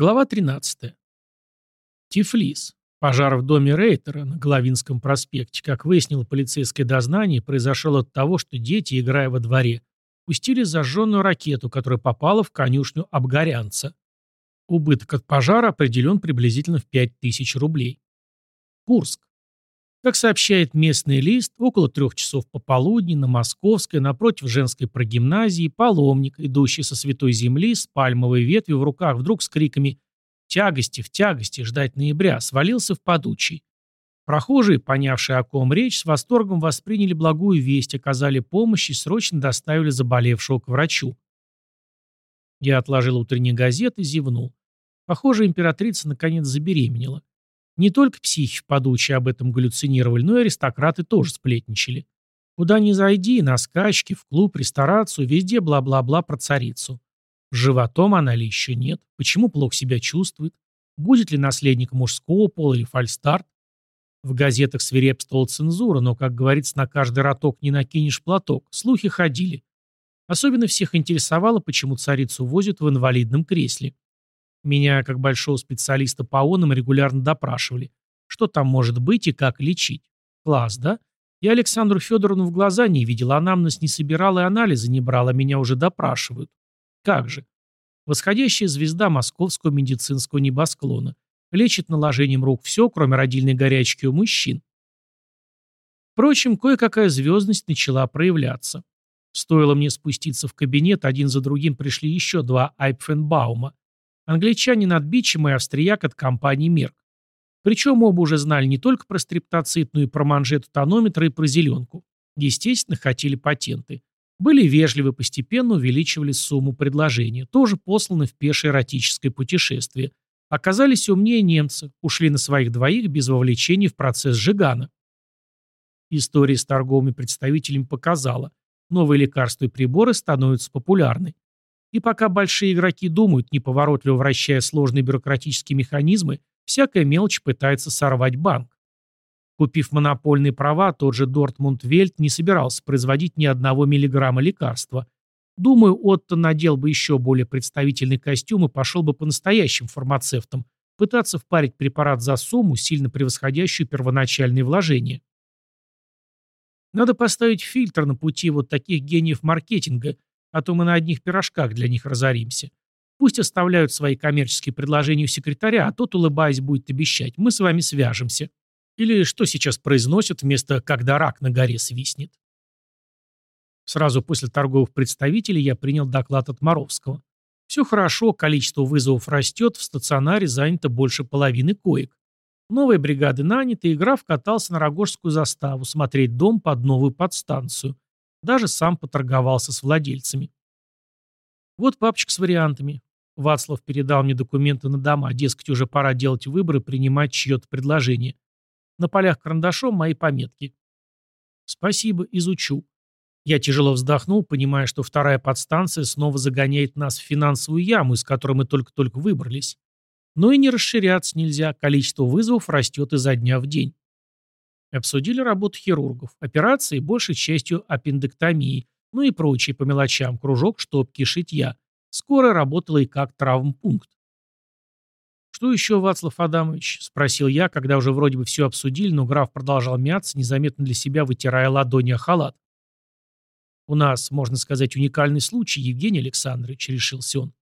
Глава 13. Тифлис. Пожар в доме Рейтера на Головинском проспекте, как выяснило полицейское дознание, произошел от того, что дети, играя во дворе, пустили зажженную ракету, которая попала в конюшню Обгорянца. Убыток от пожара определен приблизительно в 5000 рублей. Курск. Как сообщает местный лист, около трех часов пополудни на Московской, напротив женской прогимназии, паломник, идущий со святой земли с пальмовой ветвью в руках, вдруг с криками «Тягости, в тягости, ждать ноября!» свалился в подучий. Прохожие, понявшие о ком речь, с восторгом восприняли благую весть, оказали помощь и срочно доставили заболевшего к врачу. Я отложил утренние газеты зевнул. Похоже, императрица наконец забеременела. Не только психи в подуче об этом галлюцинировали, но и аристократы тоже сплетничали. Куда ни зайди, на скачки, в клуб, ресторацию, везде бла-бла-бла про царицу. Животом она ли еще нет? Почему плохо себя чувствует? Будет ли наследник мужского пола или фальстарт? В газетах свирепствовала цензура, но, как говорится, на каждый роток не накинешь платок. Слухи ходили. Особенно всех интересовало, почему царицу возят в инвалидном кресле. Меня, как большого специалиста по ООНам, регулярно допрашивали. Что там может быть и как лечить? Класс, да? Я Александру Федоровну в глаза не видел, анамнез не собирал и анализы не брал, а меня уже допрашивают. Как же? Восходящая звезда московского медицинского небосклона. Лечит наложением рук все, кроме родильной горячки у мужчин. Впрочем, кое-какая звездность начала проявляться. Стоило мне спуститься в кабинет, один за другим пришли еще два Айпфенбаума. Англичанин от Бичема и австрияк от компании Мерк. Причем оба уже знали не только про стриптоцит, но и про манжету тонометра и про зеленку. Естественно, хотели патенты. Были вежливы, постепенно увеличивали сумму предложения. Тоже посланы в пешее эротическое путешествие. Оказались умнее немцы, ушли на своих двоих без вовлечения в процесс Жигана. История с торговыми представителями показала, новые лекарства и приборы становятся популярны. И пока большие игроки думают, неповоротливо вращая сложные бюрократические механизмы, всякая мелочь пытается сорвать банк. Купив монопольные права, тот же Дортмунд Вельт не собирался производить ни одного миллиграмма лекарства. Думаю, Отто надел бы еще более представительный костюм и пошел бы по настоящим фармацевтам, пытаться впарить препарат за сумму, сильно превосходящую первоначальные вложения. Надо поставить фильтр на пути вот таких гениев маркетинга, а то мы на одних пирожках для них разоримся. Пусть оставляют свои коммерческие предложения у секретаря, а тот, улыбаясь, будет обещать. Мы с вами свяжемся. Или что сейчас произносят вместо «когда рак на горе свистнет». Сразу после торговых представителей я принял доклад от Моровского. Все хорошо, количество вызовов растет, в стационаре занято больше половины коек. Новые бригады наняты, и граф катался на Рогожскую заставу смотреть дом под новую подстанцию. Даже сам поторговался с владельцами. Вот папочка с вариантами. Вацлав передал мне документы на дома, дескать, уже пора делать выборы, принимать чье-то предложение. На полях карандашом мои пометки. Спасибо, изучу. Я тяжело вздохнул, понимая, что вторая подстанция снова загоняет нас в финансовую яму, из которой мы только-только выбрались. Но и не расширяться нельзя, количество вызовов растет изо дня в день. Обсудили работу хирургов, операции, большей частью аппендэктомии, ну и прочие по мелочам, кружок, штопки, шитья. Скоро работала и как травмпункт. «Что еще, Вацлав Адамович?» – спросил я, когда уже вроде бы все обсудили, но граф продолжал мяться, незаметно для себя вытирая ладони о халат. «У нас, можно сказать, уникальный случай, Евгений Александрович», – решился он.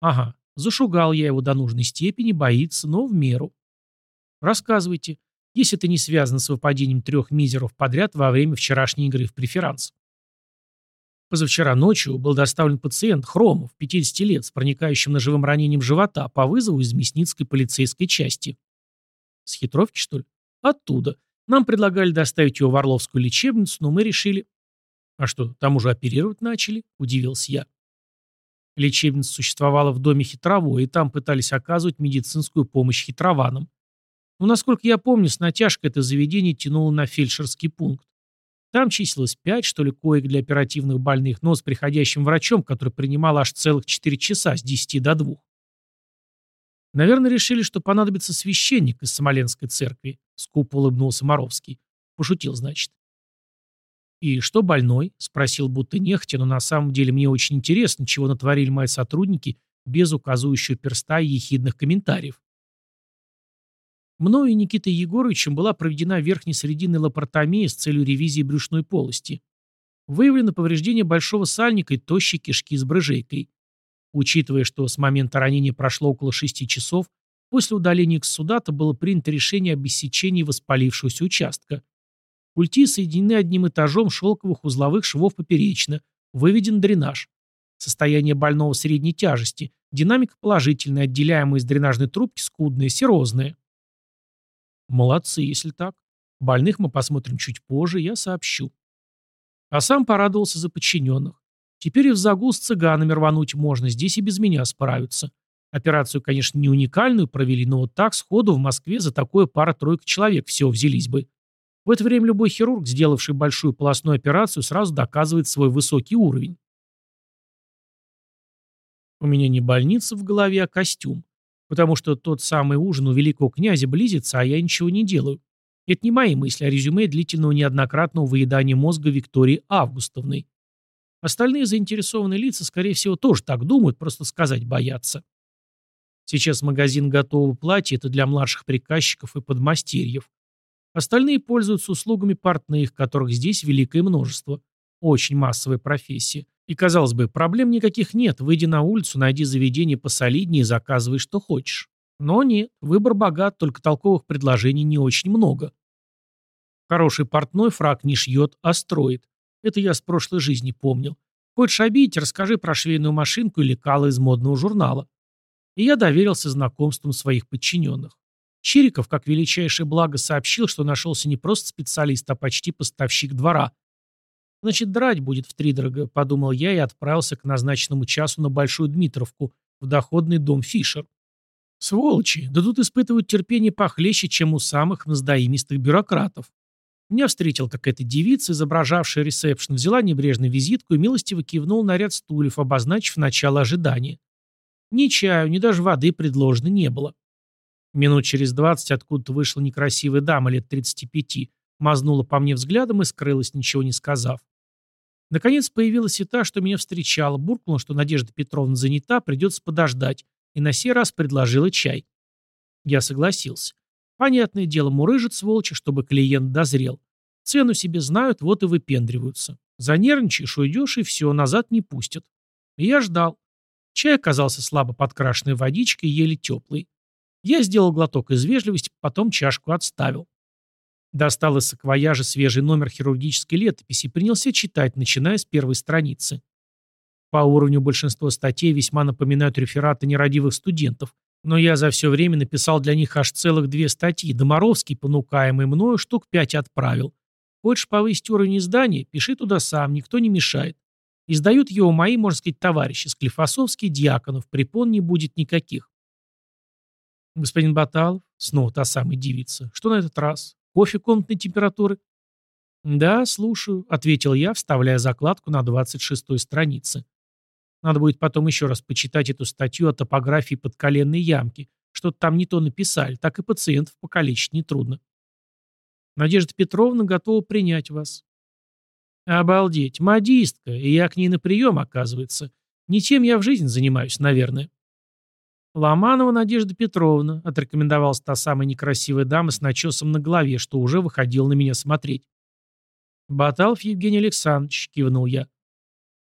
«Ага, зашугал я его до нужной степени, боится, но в меру». «Рассказывайте если это не связано с выпадением трех мизеров подряд во время вчерашней игры в преферанс. Позавчера ночью был доставлен пациент Хромов, 50 лет, с проникающим ножевым ранением живота по вызову из Мясницкой полицейской части. С хитровки, что ли? Оттуда. Нам предлагали доставить его в Орловскую лечебницу, но мы решили... А что, там уже оперировать начали? Удивился я. Лечебница существовала в доме Хитрово, и там пытались оказывать медицинскую помощь хитрованам. Но, насколько я помню, с натяжкой это заведение тянуло на фельдшерский пункт. Там числилось пять, что ли, коек для оперативных больных, но с приходящим врачом, который принимал аж целых четыре часа с десяти до двух. Наверное, решили, что понадобится священник из Смоленской церкви, скупо улыбнулся Моровский. Пошутил, значит. «И что больной?» — спросил будто нехотя, но на самом деле мне очень интересно, чего натворили мои сотрудники без указывающего перста и ехидных комментариев. Мною и Никитой Егоровичем была проведена верхнесрединная лапаротомия с целью ревизии брюшной полости. Выявлено повреждение большого сальника и тощей кишки с брыжейкой. Учитывая, что с момента ранения прошло около 6 часов, после удаления к было принято решение об иссечении воспалившегося участка. Культи соединены одним этажом шелковых узловых швов поперечно, выведен дренаж. Состояние больного средней тяжести, динамика положительная, отделяемая из дренажной трубки скудная, серозная. Молодцы, если так. Больных мы посмотрим чуть позже, я сообщу. А сам порадовался за подчиненных. Теперь и в загул с цыганами рвануть можно, здесь и без меня справятся. Операцию, конечно, не уникальную провели, но вот так сходу в Москве за такое пара-тройка человек всего взялись бы. В это время любой хирург, сделавший большую полостную операцию, сразу доказывает свой высокий уровень. У меня не больница в голове, а костюм. Потому что тот самый ужин у великого князя близится, а я ничего не делаю. Это не мои мысли, а резюме длительного неоднократного выедания мозга Виктории Августовны. Остальные заинтересованные лица, скорее всего, тоже так думают, просто сказать боятся. Сейчас магазин готового платья – это для младших приказчиков и подмастерьев. Остальные пользуются услугами портных, которых здесь великое множество. Очень массовая профессия. И, казалось бы, проблем никаких нет. Выйди на улицу, найди заведение посолиднее и заказывай, что хочешь. Но нет, выбор богат, только толковых предложений не очень много. Хороший портной фраг не шьет, а строит. Это я с прошлой жизни помнил. Хочешь обидеть, расскажи про швейную машинку или кала из модного журнала. И я доверился знакомствам своих подчиненных. Чириков, как величайшее благо, сообщил, что нашелся не просто специалист, а почти поставщик двора. Значит, драть будет втридорого, подумал я и отправился к назначенному часу на Большую Дмитровку, в доходный дом Фишер. Сволочи, да тут испытывают терпение похлеще, чем у самых наздоимистых бюрократов. Меня встретила какая-то девица, изображавшая ресепшн, взяла небрежно визитку и милостиво кивнул на ряд стульев, обозначив начало ожидания. Ни чаю, ни даже воды предложено не было. Минут через двадцать откуда-то вышла некрасивая дама лет тридцати пяти, мазнула по мне взглядом и скрылась, ничего не сказав. Наконец появилась и та, что меня встречала, буркнула, что Надежда Петровна занята, придется подождать, и на сей раз предложила чай. Я согласился. Понятное дело, мурыжит сволочи, чтобы клиент дозрел. Цену себе знают, вот и выпендриваются. Занервничаешь, уйдешь, и все, назад не пустят. И я ждал. Чай оказался слабо подкрашенной водичкой, еле теплый. Я сделал глоток из вежливости, потом чашку отставил. Достал из саквояжа свежий номер хирургической летописи и принялся читать, начиная с первой страницы. По уровню большинство статей весьма напоминают рефераты нерадивых студентов, но я за все время написал для них аж целых две статьи. Доморовский, понукаемый мною, штук пять отправил. Хочешь повысить уровень издания, пиши туда сам, никто не мешает. Издают его мои, можно сказать, товарищи, Склифосовский, Дьяконов, препон не будет никаких. Господин Баталов, снова та самая девица, что на этот раз? Кофе комнатной температуры? Да, слушаю, ответил я, вставляя закладку на 26-й странице. Надо будет потом еще раз почитать эту статью о топографии подколенной ямки. Что-то там не то написали, так и пациентов покалечить нетрудно. Надежда Петровна готова принять вас. Обалдеть, модистка, и я к ней на прием, оказывается. Не тем я в жизни занимаюсь, наверное. Ломанова Надежда Петровна, отрекомендовалась та самая некрасивая дама с начесом на голове, что уже выходил на меня смотреть. Баталов Евгений Александрович, кивнул я.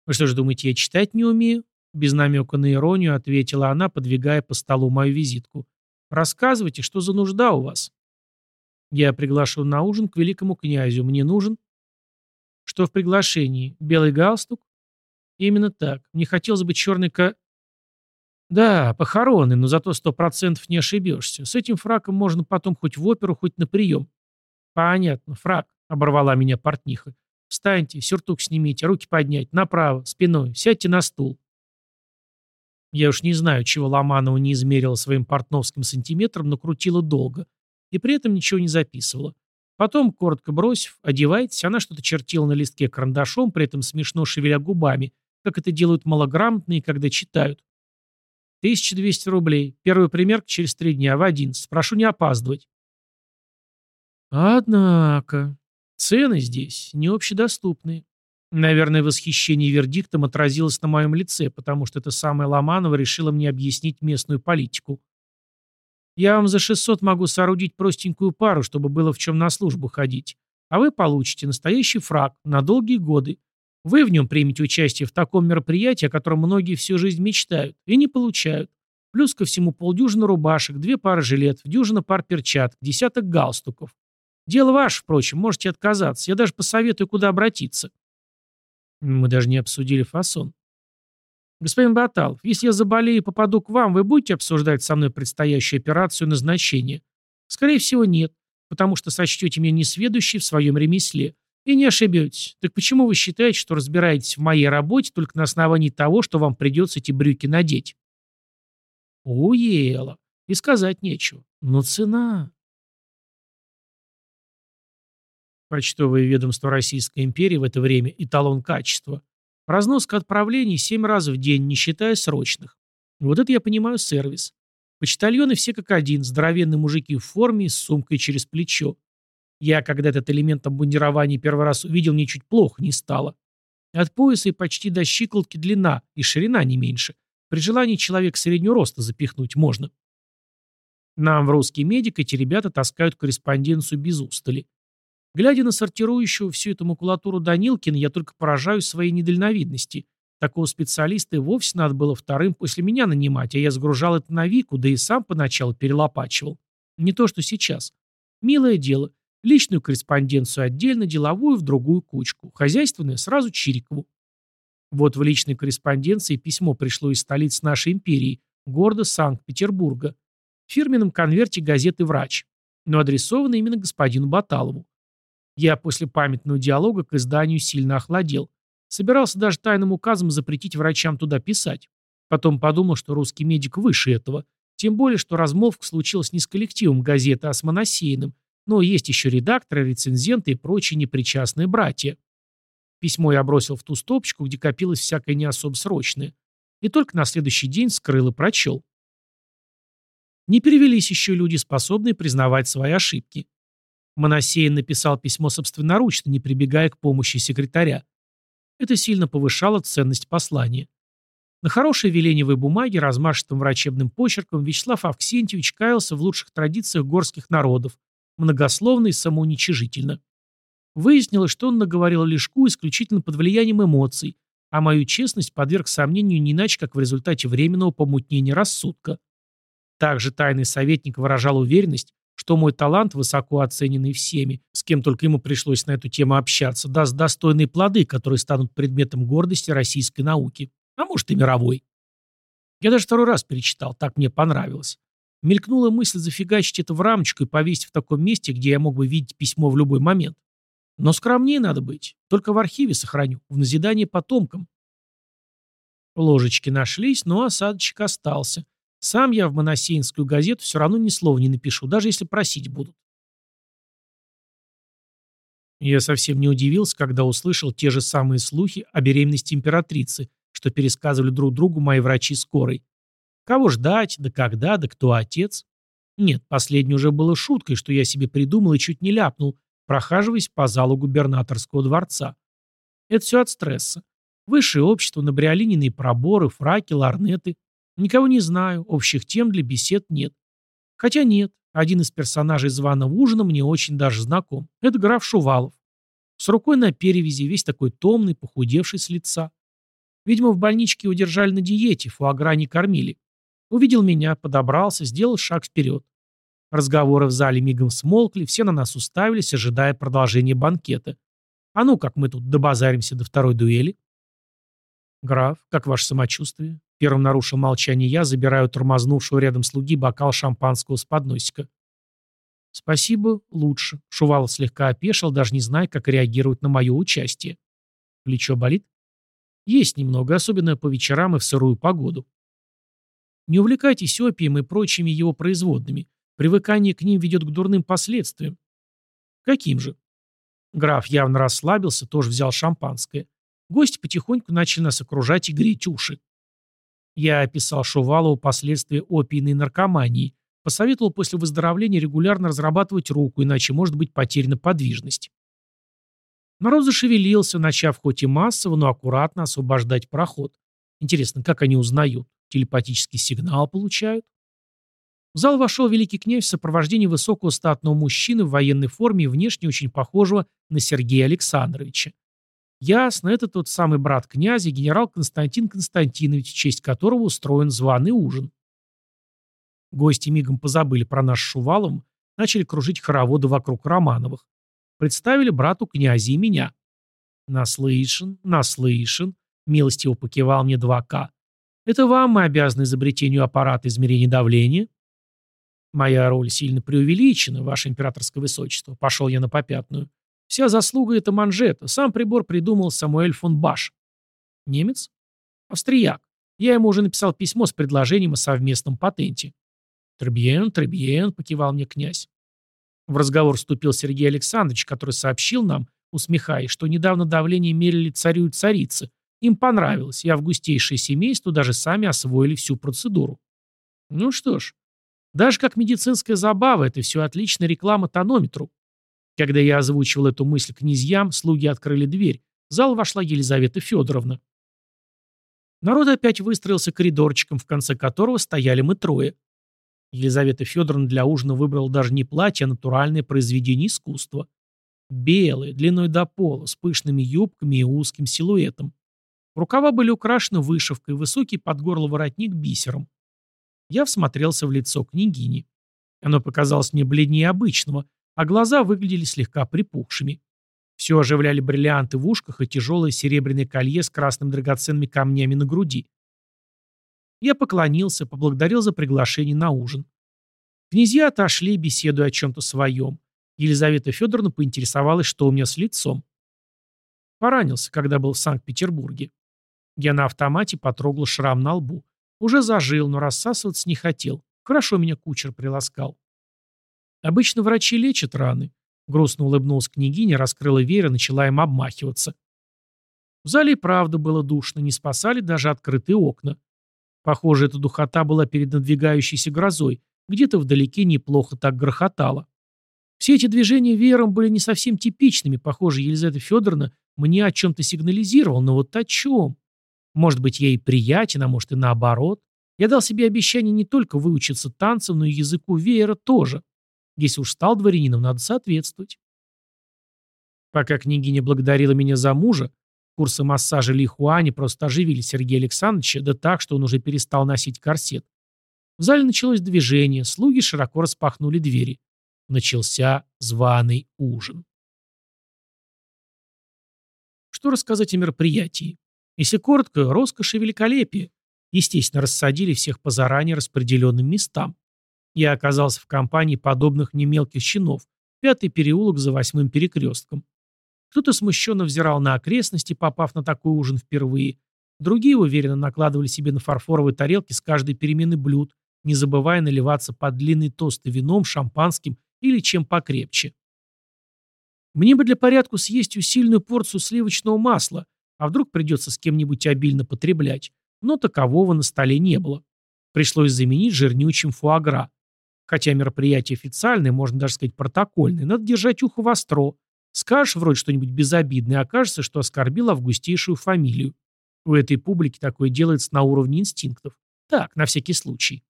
Вы что же думаете, я читать не умею? Без намека на иронию ответила она, подвигая по столу мою визитку. Рассказывайте, что за нужда у вас? Я приглашен на ужин к великому князю. Мне нужен что в приглашении? Белый галстук? Именно так. Мне хотелось бы черный ка... Да, похороны, но зато сто процентов не ошибешься. С этим фраком можно потом хоть в оперу, хоть на прием. Понятно, фрак, оборвала меня портниха. Встаньте, сюртук снимите, руки поднять, направо, спиной, сядьте на стул. Я уж не знаю, чего Ломанова не измерила своим портновским сантиметром, но крутила долго. И при этом ничего не записывала. Потом, коротко бросив, одевайтесь, она что-то чертила на листке карандашом, при этом смешно шевеля губами, как это делают малограмотные, когда читают. 1200 рублей. Первый примерка через три дня в 11. Прошу не опаздывать. Однако, цены здесь не общедоступные. Наверное, восхищение вердиктом отразилось на моем лице, потому что эта самая Ломанова решила мне объяснить местную политику. Я вам за 600 могу соорудить простенькую пару, чтобы было в чем на службу ходить. А вы получите настоящий фраг на долгие годы. Вы в нем примете участие в таком мероприятии, о котором многие всю жизнь мечтают и не получают. Плюс ко всему полдюжины рубашек, две пары жилетов, дюжина пар перчаток, десяток галстуков. Дело ваше, впрочем, можете отказаться. Я даже посоветую, куда обратиться. Мы даже не обсудили фасон. Господин Баталов, если я заболею и попаду к вам, вы будете обсуждать со мной предстоящую операцию назначения? Скорее всего, нет, потому что сочтете меня несведущей в своем ремесле. И не ошибетесь. Так почему вы считаете, что разбираетесь в моей работе только на основании того, что вам придется эти брюки надеть? Уела. И сказать нечего. Но цена... Почтовое ведомство Российской империи в это время – эталон качества. Разноска отправлений семь раз в день, не считая срочных. Вот это я понимаю сервис. Почтальоны все как один, здоровенные мужики в форме с сумкой через плечо. Я, когда этот элемент обмундирования первый раз увидел, мне чуть плохо не стало. От пояса и почти до щиколотки длина, и ширина не меньше. При желании человек среднего роста запихнуть можно. Нам в русский медик эти ребята таскают корреспонденцию без устали. Глядя на сортирующую всю эту макулатуру Данилкина, я только поражаюсь своей недальновидности. Такого специалиста и вовсе надо было вторым после меня нанимать, а я сгружал это на Вику, да и сам поначалу перелопачивал. Не то, что сейчас. Милое дело. Личную корреспонденцию отдельно, деловую в другую кучку. Хозяйственную сразу Чирикову. Вот в личной корреспонденции письмо пришло из столицы нашей империи, города Санкт-Петербурга. В фирменном конверте газеты «Врач», но адресовано именно господину Баталову. Я после памятного диалога к изданию сильно охладел. Собирался даже тайным указом запретить врачам туда писать. Потом подумал, что русский медик выше этого. Тем более, что размолвка случилась не с коллективом газеты, а с моносеяным. Но есть еще редакторы, рецензенты и прочие непричастные братья. Письмо я бросил в ту стопочку, где копилось всякое не особо срочное. И только на следующий день скрыл и прочел. Не перевелись еще люди, способные признавать свои ошибки. Моносеин написал письмо собственноручно, не прибегая к помощи секретаря. Это сильно повышало ценность послания. На хорошей веленевой бумаге, размашистым врачебным почерком, Вячеслав Авксентьевич каялся в лучших традициях горских народов, многословно и самоуничижительно. Выяснилось, что он наговорил Лешку исключительно под влиянием эмоций, а мою честность подверг сомнению не иначе, как в результате временного помутнения рассудка. Также тайный советник выражал уверенность, что мой талант, высоко оцененный всеми, с кем только ему пришлось на эту тему общаться, даст достойные плоды, которые станут предметом гордости российской науки, а может и мировой. Я даже второй раз перечитал, так мне понравилось. Мелькнула мысль зафигачить это в рамочку и повесить в таком месте, где я мог бы видеть письмо в любой момент. Но скромнее надо быть. Только в архиве сохраню, в назидание потомкам. Ложечки нашлись, но осадочек остался. Сам я в моносеинскую газету все равно ни слова не напишу, даже если просить будут. Я совсем не удивился, когда услышал те же самые слухи о беременности императрицы, что пересказывали друг другу мои врачи скорой. Кого ждать, да когда, да кто отец? Нет, последнее уже было шуткой, что я себе придумал и чуть не ляпнул, прохаживаясь по залу губернаторского дворца. Это все от стресса. Высшее общество, набриолиненные проборы, фраки, ларнеты, Никого не знаю, общих тем для бесед нет. Хотя нет, один из персонажей званого ужина мне очень даже знаком. Это граф Шувалов. С рукой на перевязи, весь такой томный, похудевший с лица. Видимо, в больничке его держали на диете, фуагра не кормили. Увидел меня, подобрался, сделал шаг вперед. Разговоры в зале мигом смолкли, все на нас уставились, ожидая продолжения банкета. А ну, как мы тут добазаримся до второй дуэли? Граф, как ваше самочувствие? Первым нарушил молчание я, забираю тормознувшего рядом слуги бокал шампанского с подносика. «Спасибо, лучше». Шувалов слегка опешил, даже не зная, как реагировать на мое участие. «Плечо болит?» «Есть немного, особенно по вечерам и в сырую погоду». «Не увлекайтесь опием и прочими его производными. Привыкание к ним ведет к дурным последствиям». «Каким же?» Граф явно расслабился, тоже взял шампанское. Гости потихоньку начали нас окружать и греть уши. Я описал Шувалову последствия опийной наркомании, посоветовал после выздоровления регулярно разрабатывать руку, иначе может быть потеряна подвижность. Народ зашевелился, начав хоть и массово, но аккуратно освобождать проход. Интересно, как они узнают? Телепатический сигнал получают? В зал вошел великий князь в сопровождении высокого статного мужчины в военной форме и внешне очень похожего на Сергея Александровича. Ясно, это тот самый брат князя, генерал Константин Константинович, в честь которого устроен званый ужин. Гости мигом позабыли про наш Шувалов, начали кружить хороводы вокруг Романовых. Представили брату князя и меня. Наслышан, наслышан, милостиво покивал мне 2К. Это вам мы обязаны изобретению аппарата измерения давления? Моя роль сильно преувеличена, ваше императорское высочество. Пошел я на попятную. Вся заслуга — это манжета. Сам прибор придумал Самуэль фон Баш. Немец? Австрияк. Я ему уже написал письмо с предложением о совместном патенте. «Требьен, требьен», — покивал мне князь. В разговор вступил Сергей Александрович, который сообщил нам, усмехаясь, что недавно давление мерили царю и царице. Им понравилось, и августейшее семейство даже сами освоили всю процедуру. Ну что ж, даже как медицинская забава, это все отличная реклама тонометру. Когда я озвучивал эту мысль князьям, слуги открыли дверь. В зал вошла Елизавета Федоровна. Народ опять выстроился коридорчиком, в конце которого стояли мы трое. Елизавета Федоровна для ужина выбрала даже не платье, а натуральное произведение искусства. Белое, длиной до пола, с пышными юбками и узким силуэтом. Рукава были украшены вышивкой, высокий под горло воротник бисером. Я всмотрелся в лицо княгини. Оно показалось мне бледнее обычного, а глаза выглядели слегка припухшими. Все оживляли бриллианты в ушках и тяжелое серебряное колье с красными драгоценными камнями на груди. Я поклонился, поблагодарил за приглашение на ужин. Князья отошли, беседуя о чем-то своем. Елизавета Федоровна поинтересовалась, что у меня с лицом. Поранился, когда был в Санкт-Петербурге. Я на автомате потрогал шрам на лбу. Уже зажил, но рассасываться не хотел. Хорошо меня кучер приласкал. Обычно врачи лечат раны. Грустно улыбнулась княгиня, раскрыла веер и начала им обмахиваться. В зале и правда было душно, не спасали даже открытые окна. Похоже, эта духота была перед надвигающейся грозой, где-то вдалеке неплохо так грохотало. Все эти движения веером были не совсем типичными, похоже, Елизавета Федоровна мне о чем-то сигнализировала, но вот о чем? Может быть, ей приятен, а может и наоборот. Я дал себе обещание не только выучиться танцам, но и языку веера тоже. Если уж стал дворянином, надо соответствовать. Пока княгиня благодарила меня за мужа, Курсы массажа Ли Хуани просто оживили Сергея Александровича, да так, что он уже перестал носить корсет. В зале началось движение, слуги широко распахнули двери. Начался званый ужин. Что рассказать о мероприятии? Если коротко, роскошь и великолепие. Естественно, рассадили всех по заранее распределенным местам. Я оказался в компании подобных мне мелких щенов. Пятый переулок за восьмым перекрестком. Кто-то смущенно взирал на окрестности, попав на такой ужин впервые. Другие уверенно накладывали себе на фарфоровые тарелки с каждой перемены блюд, не забывая наливаться под длинные тосты вином, шампанским или чем покрепче. Мне бы для порядку съесть усиленную порцию сливочного масла, а вдруг придется с кем-нибудь обильно потреблять, но такового на столе не было. Пришлось заменить жирнючим фуагра. Хотя мероприятие официальное, можно даже сказать протокольное, надо держать ухо востро, Скажешь вроде что-нибудь безобидное, окажется, что оскорбил августейшую фамилию. У этой публики такое делается на уровне инстинктов. Так, на всякий случай.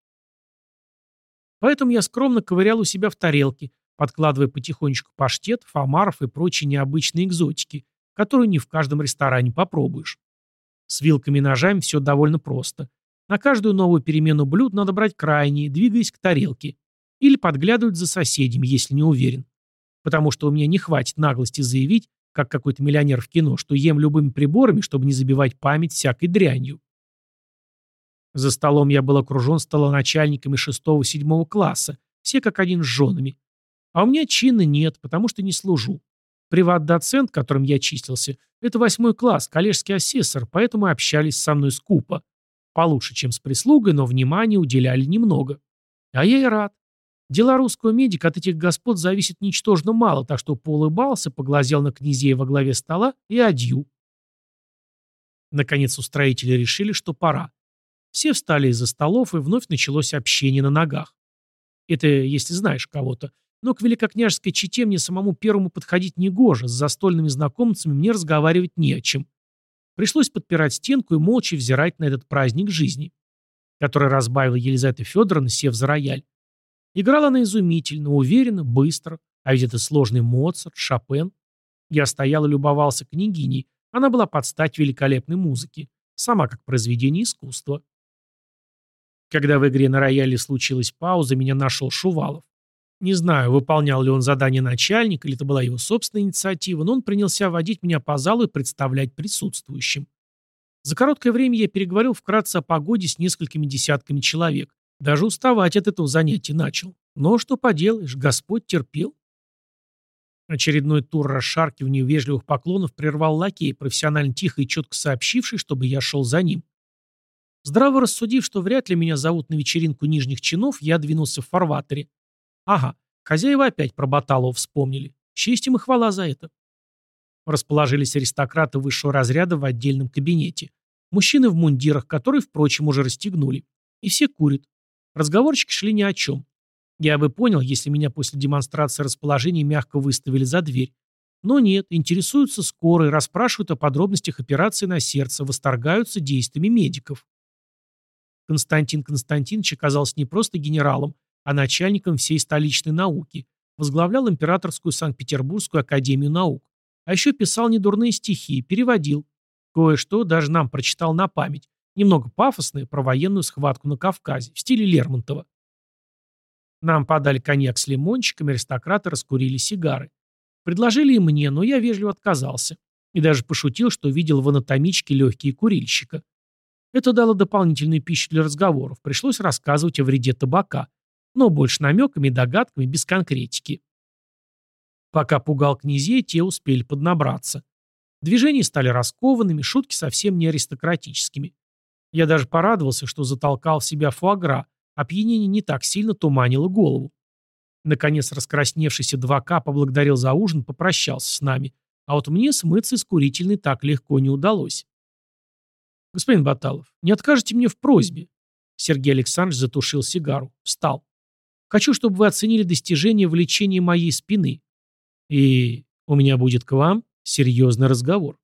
Поэтому я скромно ковырял у себя в тарелке, подкладывая потихонечку паштет, фомаров и прочие необычные экзотики, которые не в каждом ресторане попробуешь. С вилками и ножами все довольно просто. На каждую новую перемену блюд надо брать крайние, двигаясь к тарелке. Или подглядывать за соседями, если не уверен потому что у меня не хватит наглости заявить, как какой-то миллионер в кино, что ем любыми приборами, чтобы не забивать память всякой дрянью. За столом я был окружен столоначальниками шестого-седьмого класса, все как один с женами. А у меня чина нет, потому что не служу. Приват-доцент, которым я числился, это восьмой класс, коллежский асессор, поэтому общались со мной скупо. Получше, чем с прислугой, но внимания уделяли немного. А я и рад. Дела русского медика от этих господ зависят ничтожно мало, так что поулыбался, поглазел на князей во главе стола и адью. Наконец устроители решили, что пора. Все встали из-за столов, и вновь началось общение на ногах. Это если знаешь кого-то. Но к великокняжеской чете мне самому первому подходить не гоже, с застольными знакомцами мне разговаривать не о чем. Пришлось подпирать стенку и молча взирать на этот праздник жизни, который разбавила Елизавета Федоровна, сев за рояль. Играла она изумительно, уверенно, быстро, а ведь это сложный Моцарт, Шопен. Я стоял и любовался княгиней, она была под стать великолепной музыке, сама как произведение искусства. Когда в игре на рояле случилась пауза, меня нашел Шувалов. Не знаю, выполнял ли он задание начальника, или это была его собственная инициатива, но он принялся водить меня по залу и представлять присутствующим. За короткое время я переговорил вкратце о погоде с несколькими десятками человек. Даже уставать от этого занятия начал. Но что поделаешь, Господь терпел. Очередной тур расшаркивания вежливых поклонов прервал лакей, профессионально тихо и четко сообщивший, чтобы я шел за ним. Здраво рассудив, что вряд ли меня зовут на вечеринку нижних чинов, я двинулся в фарватере. Ага, хозяева опять про Баталова вспомнили. Честь им и хвала за это. Расположились аристократы высшего разряда в отдельном кабинете. Мужчины в мундирах, которые, впрочем, уже расстегнули. И все курят. Разговорчики шли ни о чем. Я бы понял, если меня после демонстрации расположения мягко выставили за дверь. Но нет, интересуются скорой, расспрашивают о подробностях операции на сердце, восторгаются действиями медиков. Константин Константинович оказался не просто генералом, а начальником всей столичной науки, возглавлял Императорскую Санкт-Петербургскую академию наук. А еще писал недурные стихи, переводил. Кое-что даже нам прочитал на память. Немного пафосное про военную схватку на Кавказе, в стиле Лермонтова. Нам подали коньяк с лимончиками, аристократы раскурили сигары. Предложили и мне, но я вежливо отказался. И даже пошутил, что видел в анатомичке легкие курильщика. Это дало дополнительную пищу для разговоров. Пришлось рассказывать о вреде табака но больше намеками и догадками, без конкретики. Пока пугал князей, те успели поднабраться. Движения стали раскованными, шутки совсем не аристократическими. Я даже порадовался, что затолкал в себя фуагра, опьянение не так сильно туманило голову. Наконец раскрасневшийся 2К поблагодарил за ужин, попрощался с нами, а вот мне смыться из курительной так легко не удалось. «Господин Баталов, не откажете мне в просьбе?» Сергей Александрович затушил сигару, встал. Хочу, чтобы вы оценили достижения в лечении моей спины. И у меня будет к вам серьезный разговор.